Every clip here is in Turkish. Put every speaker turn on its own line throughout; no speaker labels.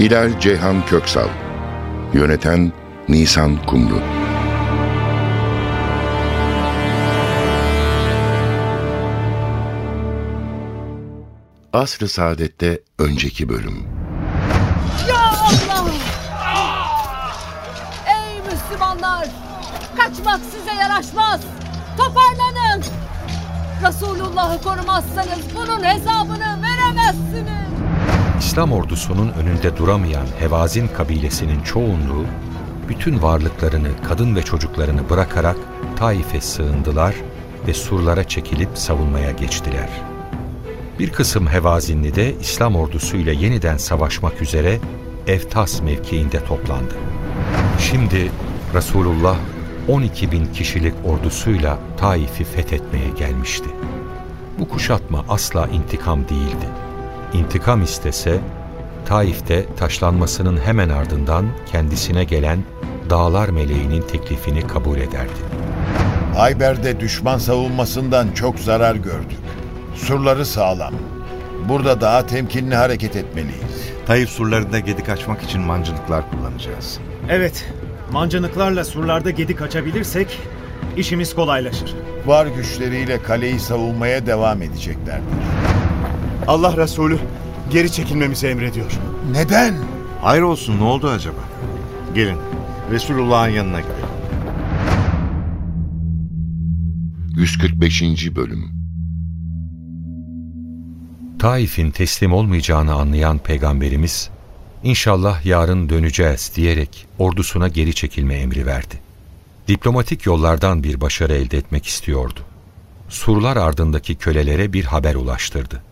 Hilal Ceyhan Köksal Yöneten Nisan Kumru Asr-ı Saadet'te önceki bölüm
Ya Allah! Ey Müslümanlar! Kaçmak size yaraşmaz! Toparlanın! Resulullah'ı korumazsanız bunun hesabını veremezsiniz!
İslam ordusunun önünde duramayan Hevazin kabilesinin çoğunluğu, bütün varlıklarını, kadın ve çocuklarını bırakarak Taif'e sığındılar ve surlara çekilip savunmaya geçtiler. Bir kısım Hevazinli de İslam ordusuyla yeniden savaşmak üzere Eftas mevkiinde toplandı. Şimdi Resulullah 12 bin kişilik ordusuyla Taif'i fethetmeye gelmişti. Bu kuşatma asla intikam değildi. İntikam istese, Taif'te taşlanmasının hemen ardından kendisine gelen dağlar meleğinin teklifini kabul ederdi.
Hayber'de düşman savunmasından çok zarar gördük. Surları sağlam. Burada daha temkinli hareket etmeliyiz.
Tayyip surlarında gedik açmak için mancınıklar kullanacağız.
Evet, mancınıklarla surlarda gedik açabilirsek işimiz kolaylaşır.
Var güçleriyle kaleyi savunmaya devam edeceklerdir.
Allah Resulü geri çekilmemizi emrediyor.
Neden?
Hayır olsun ne oldu acaba? Gelin Resulullah'ın yanına gidelim.
145. Bölüm
Taif'in teslim olmayacağını anlayan Peygamberimiz, inşallah yarın döneceğiz diyerek ordusuna geri çekilme emri verdi. Diplomatik yollardan bir başarı elde etmek istiyordu. Surlar ardındaki kölelere bir haber ulaştırdı.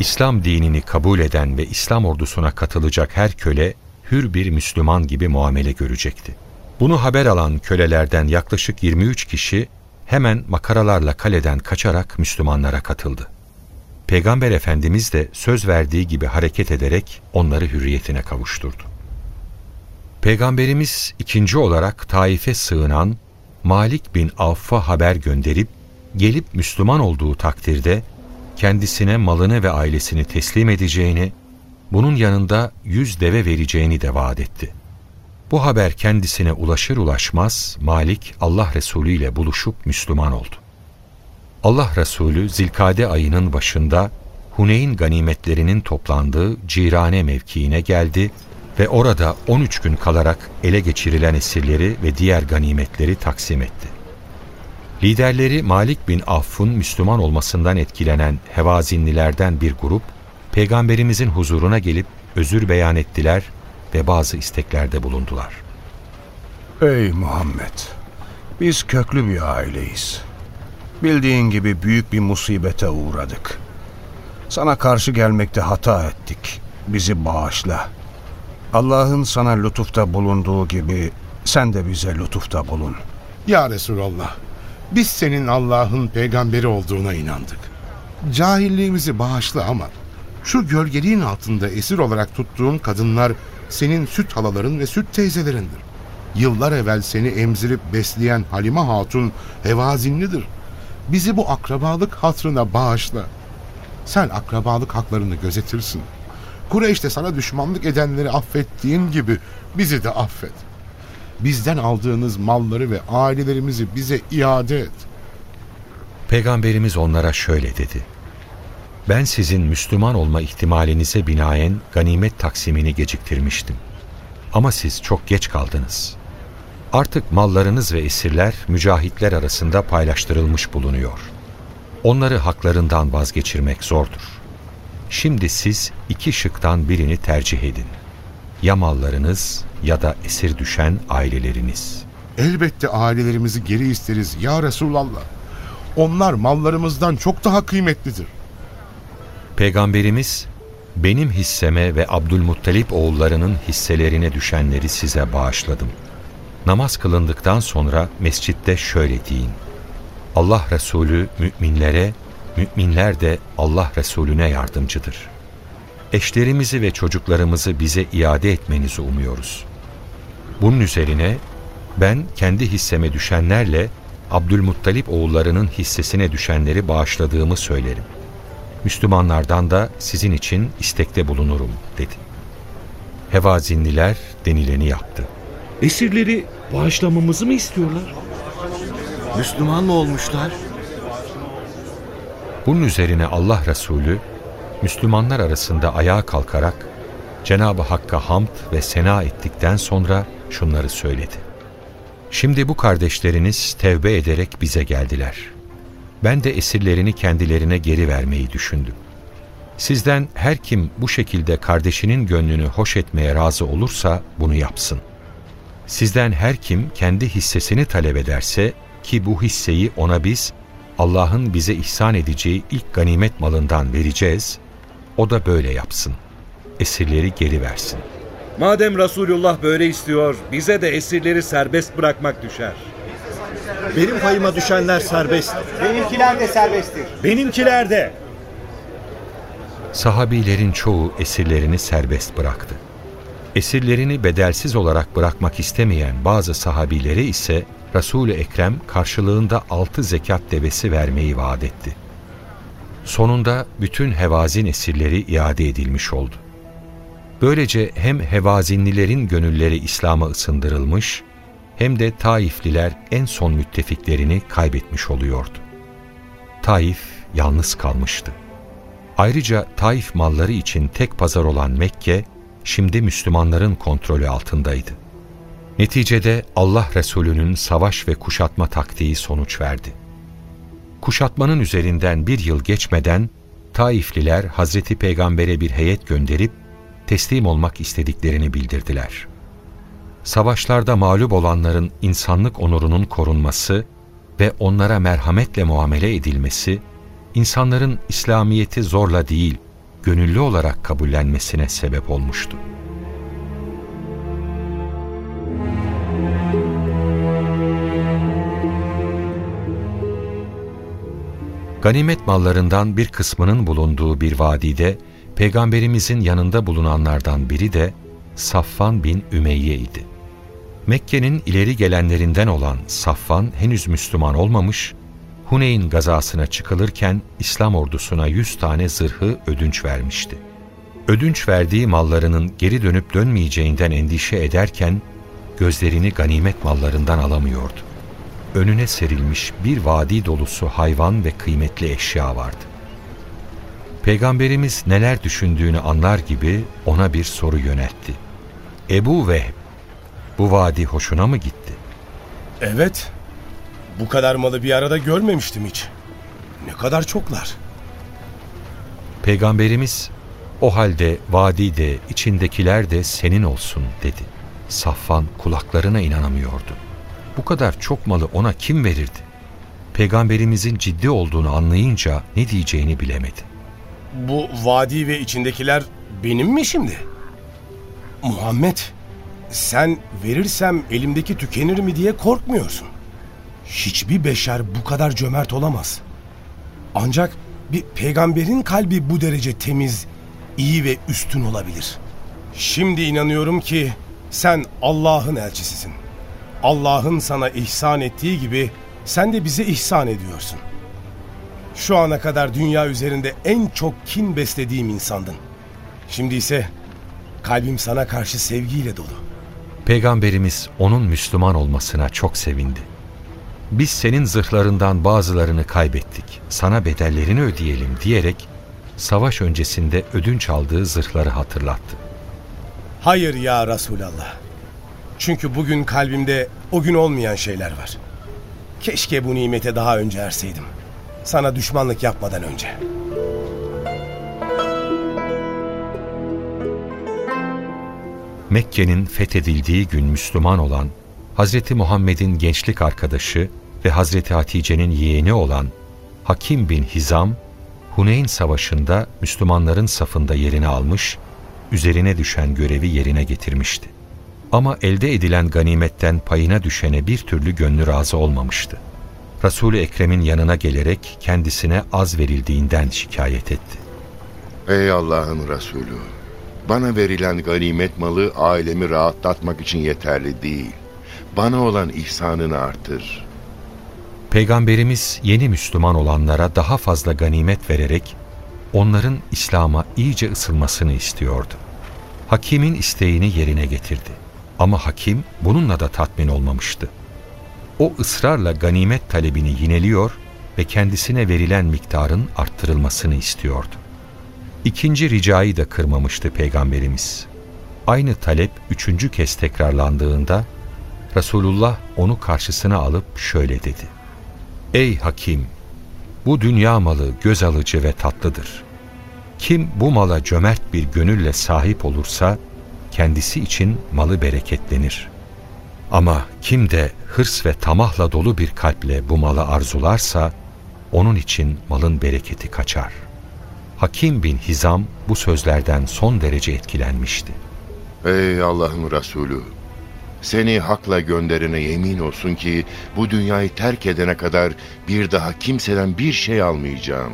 İslam dinini kabul eden ve İslam ordusuna katılacak her köle hür bir Müslüman gibi muamele görecekti. Bunu haber alan kölelerden yaklaşık 23 kişi hemen makaralarla kaleden kaçarak Müslümanlara katıldı. Peygamber Efendimiz de söz verdiği gibi hareket ederek onları hürriyetine kavuşturdu. Peygamberimiz ikinci olarak Taif'e sığınan Malik bin Avf'a haber gönderip gelip Müslüman olduğu takdirde kendisine malını ve ailesini teslim edeceğini, bunun yanında yüz deve vereceğini de vaat etti. Bu haber kendisine ulaşır ulaşmaz Malik Allah Resulü ile buluşup Müslüman oldu. Allah Resulü Zilkade ayının başında Huneyn ganimetlerinin toplandığı Cirane mevkiine geldi ve orada 13 gün kalarak ele geçirilen esirleri ve diğer ganimetleri taksim etti. Liderleri Malik bin Aff'un Müslüman olmasından etkilenen Hevazinlilerden bir grup, Peygamberimizin huzuruna gelip özür beyan ettiler ve bazı isteklerde bulundular.
Ey Muhammed! Biz köklü bir aileyiz. Bildiğin gibi büyük bir musibete uğradık. Sana karşı gelmekte hata ettik. Bizi bağışla. Allah'ın sana lütufta bulunduğu gibi sen de bize lütufta bulun.
Ya Resulallah, biz senin Allah'ın peygamberi olduğuna inandık. Cahilliğimizi bağışla ama şu gölgeliğin altında esir olarak tuttuğun kadınlar senin süt halaların ve süt teyzelerindir. Yıllar evvel seni emzirip besleyen Halime Hatun hevazinlidir. Bizi bu akrabalık hatrına bağışla. Sen akrabalık haklarını gözetirsin. Kureyş'te sana düşmanlık edenleri affettiğin gibi bizi de affet. Bizden aldığınız malları ve ailelerimizi bize iade et.
Peygamberimiz onlara şöyle dedi. Ben sizin Müslüman olma ihtimalinize binaen ganimet taksimini geciktirmiştim. Ama siz çok geç kaldınız. Artık mallarınız ve esirler mücahitler arasında paylaştırılmış bulunuyor. Onları haklarından vazgeçirmek zordur. Şimdi siz iki şıktan birini tercih edin. Ya mallarınız ya da esir düşen aileleriniz.
Elbette ailelerimizi geri isteriz ya Resulallah. Onlar mallarımızdan çok daha kıymetlidir.
Peygamberimiz benim hisseme ve Abdülmuttalip oğullarının hisselerine düşenleri size bağışladım. Namaz kılındıktan sonra mescitte şöyle deyin. Allah Resulü müminlere, müminler de Allah Resulüne yardımcıdır. Eşlerimizi ve çocuklarımızı bize iade etmenizi umuyoruz. Bunun üzerine ben kendi hisseme düşenlerle Abdülmuttalip oğullarının hissesine düşenleri bağışladığımı söylerim. Müslümanlardan da sizin için istekte bulunurum dedi. Hevazinliler denileni yaptı.
Esirleri bağışlamamızı mı istiyorlar?
Müslüman mı olmuşlar?
Bunun üzerine Allah Resulü Müslümanlar arasında ayağa kalkarak Cenab-ı Hakk'a hamd ve sena ettikten sonra şunları söyledi. Şimdi bu kardeşleriniz tevbe ederek bize geldiler. Ben de esirlerini kendilerine geri vermeyi düşündüm. Sizden her kim bu şekilde kardeşinin gönlünü hoş etmeye razı olursa bunu yapsın. Sizden her kim kendi hissesini talep ederse ki bu hisseyi ona biz Allah'ın bize ihsan edeceği ilk ganimet malından vereceğiz, o da böyle yapsın. Esirleri geri versin.
Madem Resulullah böyle istiyor, bize de esirleri serbest bırakmak düşer.
Benim payıma düşenler serbest.
Benimkiler de serbesttir.
Benimkiler de.
Sahabilerin çoğu esirlerini serbest bıraktı. Esirlerini bedelsiz olarak bırakmak istemeyen bazı sahabilere ise Resul-i Ekrem karşılığında altı zekat devesi vermeyi vaat etti. Sonunda bütün hevazin esirleri iade edilmiş oldu. Böylece hem hevazinlilerin gönülleri İslam'a ısındırılmış, hem de Taifliler en son müttefiklerini kaybetmiş oluyordu. Taif yalnız kalmıştı. Ayrıca Taif malları için tek pazar olan Mekke, şimdi Müslümanların kontrolü altındaydı. Neticede Allah Resulü'nün savaş ve kuşatma taktiği sonuç verdi. Kuşatmanın üzerinden bir yıl geçmeden Taifliler Hazreti Peygamber'e bir heyet gönderip teslim olmak istediklerini bildirdiler. Savaşlarda mağlup olanların insanlık onurunun korunması ve onlara merhametle muamele edilmesi, insanların İslamiyet'i zorla değil, gönüllü olarak kabullenmesine sebep olmuştu. Ganimet mallarından bir kısmının bulunduğu bir vadide Peygamberimizin yanında bulunanlardan biri de Safvan bin Ümeyye idi. Mekke'nin ileri gelenlerinden olan Safvan henüz Müslüman olmamış, Huneyn gazasına çıkılırken İslam ordusuna yüz tane zırhı ödünç vermişti. Ödünç verdiği mallarının geri dönüp dönmeyeceğinden endişe ederken gözlerini ganimet mallarından alamıyordu. Önüne serilmiş bir vadi dolusu hayvan ve kıymetli eşya vardı. Peygamberimiz neler düşündüğünü anlar gibi ona bir soru yöneltti. Ebu Vehb, bu vadi hoşuna mı gitti?
Evet. Bu kadar malı bir arada görmemiştim hiç. Ne kadar çoklar.
Peygamberimiz, o halde vadi de içindekiler de senin olsun dedi. Safvan kulaklarına inanamıyordu. Bu kadar çok malı ona kim verirdi? Peygamberimizin ciddi olduğunu anlayınca ne diyeceğini bilemedi.
Bu vadi ve içindekiler benim mi şimdi? Muhammed, sen verirsem elimdeki tükenir mi diye korkmuyorsun. Hiçbir beşer bu kadar cömert olamaz. Ancak bir peygamberin kalbi bu derece temiz, iyi ve üstün olabilir. Şimdi inanıyorum ki sen Allah'ın elçisisin. Allah'ın sana ihsan ettiği gibi sen de bize ihsan ediyorsun. Şu ana kadar dünya üzerinde en çok kin beslediğim insandın. Şimdi ise kalbim sana karşı sevgiyle dolu.
Peygamberimiz onun Müslüman olmasına çok sevindi. Biz senin zırhlarından bazılarını kaybettik, sana bedellerini ödeyelim diyerek savaş öncesinde ödünç aldığı zırhları hatırlattı.
Hayır ya Resulallah. Çünkü bugün kalbimde o gün olmayan şeyler var. Keşke bu nimete daha önce erseydim. Sana düşmanlık yapmadan önce.
Mekke'nin fethedildiği gün Müslüman olan Hazreti Muhammed'in gençlik arkadaşı ve Hazreti Hatice'nin yeğeni olan Hakim bin Hizam, Huneyn Savaşı'nda Müslümanların safında yerini almış, üzerine düşen görevi yerine getirmişti. Ama elde edilen ganimetten payına düşene bir türlü gönlü razı olmamıştı. Resul-i Ekrem'in yanına gelerek kendisine az verildiğinden şikayet etti.
Ey Allah'ın Resulü! Bana verilen ganimet malı ailemi rahatlatmak için yeterli değil. Bana olan ihsanını artır.
Peygamberimiz yeni Müslüman olanlara daha fazla ganimet vererek onların İslam'a iyice ısınmasını istiyordu. Hakim'in isteğini yerine getirdi. Ama hakim bununla da tatmin olmamıştı. O ısrarla ganimet talebini yineliyor ve kendisine verilen miktarın arttırılmasını istiyordu. İkinci ricayı da kırmamıştı Peygamberimiz. Aynı talep üçüncü kez tekrarlandığında Resulullah onu karşısına alıp şöyle dedi. Ey hakim! Bu dünya malı göz alıcı ve tatlıdır. Kim bu mala cömert bir gönülle sahip olursa, kendisi için malı bereketlenir. Ama kim de hırs ve tamahla dolu bir kalple bu malı arzularsa, onun için malın bereketi kaçar. Hakim bin Hizam bu sözlerden son derece etkilenmişti.
Ey Allah'ın Resulü! Seni hakla gönderene yemin olsun ki bu dünyayı terk edene kadar bir daha kimseden bir şey almayacağım.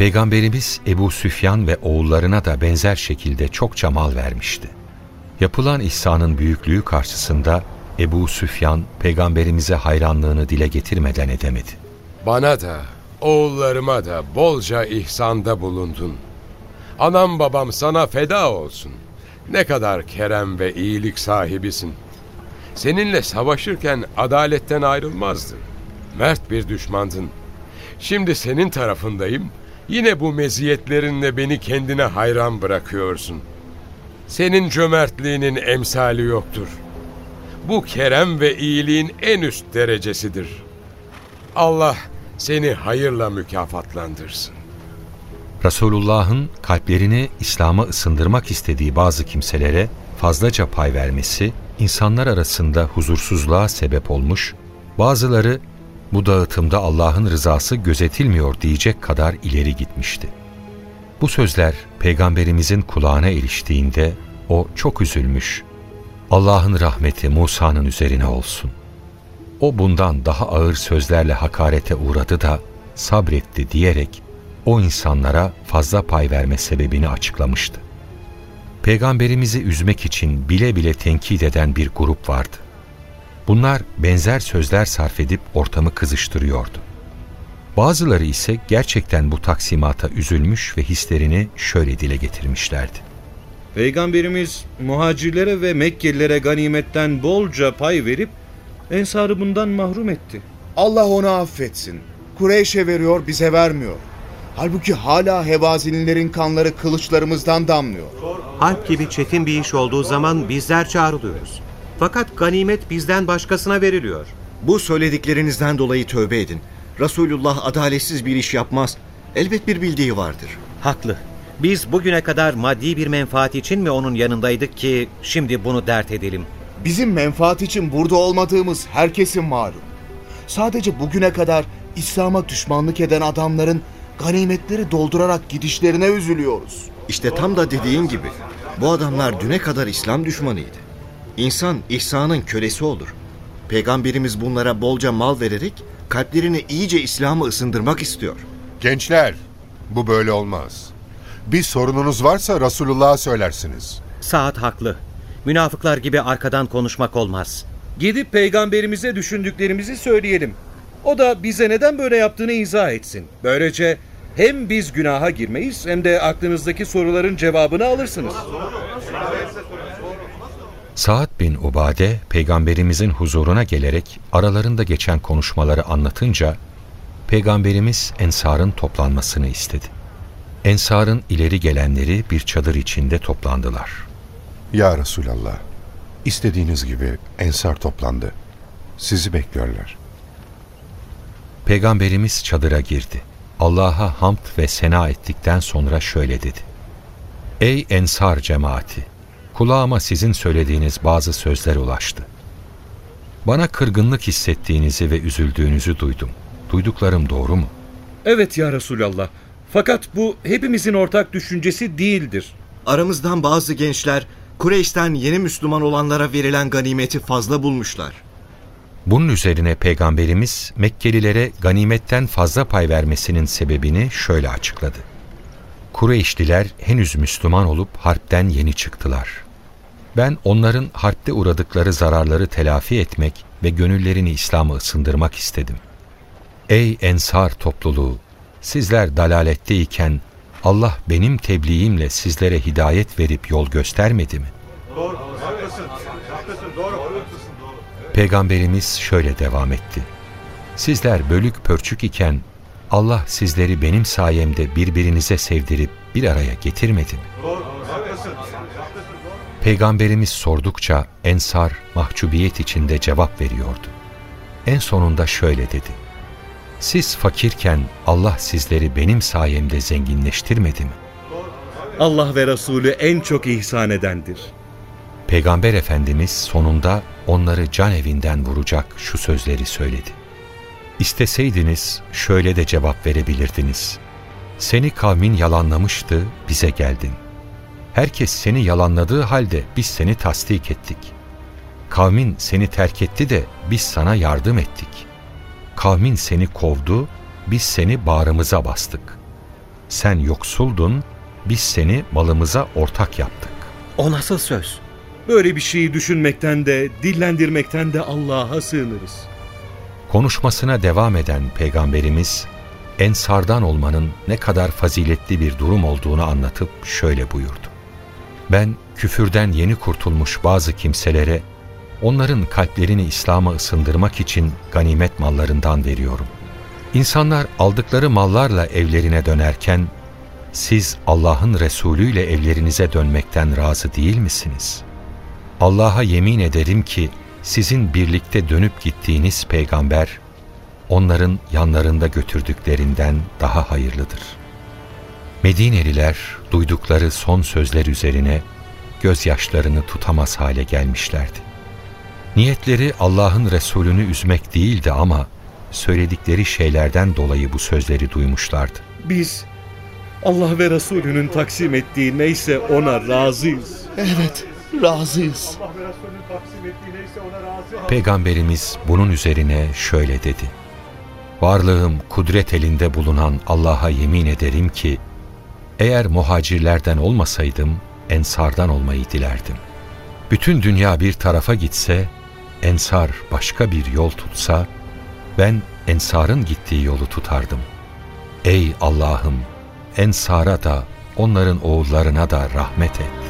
Peygamberimiz Ebu Süfyan ve oğullarına da benzer şekilde çokça mal vermişti. Yapılan ihsanın büyüklüğü karşısında Ebu Süfyan peygamberimize hayranlığını dile getirmeden edemedi.
Bana da, oğullarıma da bolca ihsanda bulundun. Anam babam sana feda olsun. Ne kadar kerem ve iyilik sahibisin. Seninle savaşırken adaletten ayrılmazdın. Mert bir düşmandın. Şimdi senin tarafındayım. Yine bu meziyetlerinle beni kendine hayran bırakıyorsun. Senin cömertliğinin emsali yoktur. Bu kerem ve iyiliğin en üst derecesidir. Allah seni hayırla mükafatlandırsın.
Resulullah'ın kalplerini İslam'a ısındırmak istediği bazı kimselere fazlaca pay vermesi, insanlar arasında huzursuzluğa sebep olmuş, bazıları bu dağıtımda Allah'ın rızası gözetilmiyor diyecek kadar ileri gitmişti. Bu sözler Peygamberimizin kulağına eriştiğinde o çok üzülmüş. Allah'ın rahmeti Musa'nın üzerine olsun. O bundan daha ağır sözlerle hakarete uğradı da sabretti diyerek o insanlara fazla pay verme sebebini açıklamıştı. Peygamberimizi üzmek için bile bile tenkit eden bir grup vardı. Bunlar benzer sözler sarf edip ortamı kızıştırıyordu. Bazıları ise gerçekten bu taksimata üzülmüş ve hislerini şöyle dile getirmişlerdi.
Peygamberimiz muhacirlere ve Mekkelilere ganimetten bolca pay verip ensarı bundan mahrum etti.
Allah onu affetsin. Kureyş'e veriyor bize vermiyor. Halbuki hala hevazinilerin kanları kılıçlarımızdan damlıyor.
Harp gibi çetin bir iş olduğu zaman bizler çağrılıyoruz. Fakat ganimet bizden başkasına veriliyor.
Bu söylediklerinizden dolayı tövbe edin. Resulullah adaletsiz bir iş yapmaz. Elbet bir bildiği vardır.
Haklı. Biz bugüne kadar maddi bir menfaat için mi onun yanındaydık ki şimdi bunu dert edelim?
Bizim menfaat için burada olmadığımız herkesin malum. Sadece bugüne kadar İslam'a düşmanlık eden adamların ganimetleri doldurarak gidişlerine üzülüyoruz.
İşte tam da dediğin gibi. Bu adamlar düne kadar İslam düşmanıydı. İnsan ihsanın kölesi olur. Peygamberimiz bunlara bolca mal vererek kalplerini iyice İslam'a ısındırmak istiyor.
Gençler, bu böyle olmaz. Bir sorununuz varsa Resulullah'a söylersiniz.
Saat haklı. Münafıklar gibi arkadan konuşmak olmaz.
Gidip peygamberimize düşündüklerimizi söyleyelim. O da bize neden böyle yaptığını izah etsin. Böylece hem biz günaha girmeyiz hem de aklınızdaki soruların cevabını alırsınız.
Saad bin Ubade peygamberimizin huzuruna gelerek aralarında geçen konuşmaları anlatınca peygamberimiz ensarın toplanmasını istedi. Ensarın ileri gelenleri bir çadır içinde toplandılar.
Ya Resulallah, istediğiniz gibi ensar toplandı. Sizi bekliyorlar.
Peygamberimiz çadıra girdi. Allah'a hamd ve sena ettikten sonra şöyle dedi. Ey ensar cemaati! Kulağıma sizin söylediğiniz bazı sözler ulaştı. Bana kırgınlık hissettiğinizi ve üzüldüğünüzü duydum. Duyduklarım doğru mu?
Evet ya Resulallah. Fakat bu hepimizin ortak düşüncesi değildir.
Aramızdan bazı gençler Kureyş'ten yeni Müslüman olanlara verilen ganimeti fazla bulmuşlar.
Bunun üzerine Peygamberimiz Mekkelilere ganimetten fazla pay vermesinin sebebini şöyle açıkladı. Kureyşliler henüz Müslüman olup harpten yeni çıktılar. Ben onların harpte uğradıkları zararları telafi etmek ve gönüllerini İslam'a ısındırmak istedim. Ey Ensar topluluğu! Sizler dalaletteyken Allah benim tebliğimle sizlere hidayet verip yol göstermedi mi?
Doğru, haklısın. Haklısın, doğru, haklısın, doğru.
Peygamberimiz şöyle devam etti. Sizler bölük pörçük iken Allah sizleri benim sayemde birbirinize sevdirip bir araya getirmedi mi?
Doğru.
Peygamberimiz sordukça Ensar mahcubiyet içinde cevap veriyordu. En sonunda şöyle dedi. Siz fakirken Allah sizleri benim sayemde zenginleştirmedi mi?
Allah ve Resulü en çok ihsan edendir.
Peygamber Efendimiz sonunda onları can evinden vuracak şu sözleri söyledi. İsteseydiniz şöyle de cevap verebilirdiniz. Seni kavmin yalanlamıştı, bize geldin. Herkes seni yalanladığı halde biz seni tasdik ettik. Kavmin seni terk etti de biz sana yardım ettik. Kavmin seni kovdu, biz seni bağrımıza bastık. Sen yoksuldun, biz seni malımıza ortak yaptık.
O nasıl söz? Böyle bir şeyi düşünmekten de, dillendirmekten de Allah'a sığınırız.
Konuşmasına devam eden Peygamberimiz, Ensardan olmanın ne kadar faziletli bir durum olduğunu anlatıp şöyle buyurdu. Ben küfürden yeni kurtulmuş bazı kimselere, onların kalplerini İslam'a ısındırmak için ganimet mallarından veriyorum. İnsanlar aldıkları mallarla evlerine dönerken, siz Allah'ın Resulü ile evlerinize dönmekten razı değil misiniz? Allah'a yemin ederim ki sizin birlikte dönüp gittiğiniz peygamber, onların yanlarında götürdüklerinden daha hayırlıdır. Medineliler duydukları son sözler üzerine gözyaşlarını tutamaz hale gelmişlerdi. Niyetleri Allah'ın Resulünü üzmek değildi ama söyledikleri şeylerden dolayı bu sözleri duymuşlardı.
Biz Allah ve Resulünün taksim ettiği neyse ona razıyız.
Evet, razıyız.
Allah ve Resulünün taksim ettiği neyse ona razı.
Peygamberimiz bunun üzerine şöyle dedi. Varlığım kudret elinde bulunan Allah'a yemin ederim ki, eğer muhacirlerden olmasaydım, ensardan olmayı dilerdim. Bütün dünya bir tarafa gitse, ensar başka bir yol tutsa, ben ensarın gittiği yolu tutardım. Ey Allah'ım, ensara da, onların oğullarına da rahmet et.